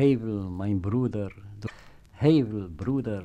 Hevel, mein Bruder, Hevel, Bruder,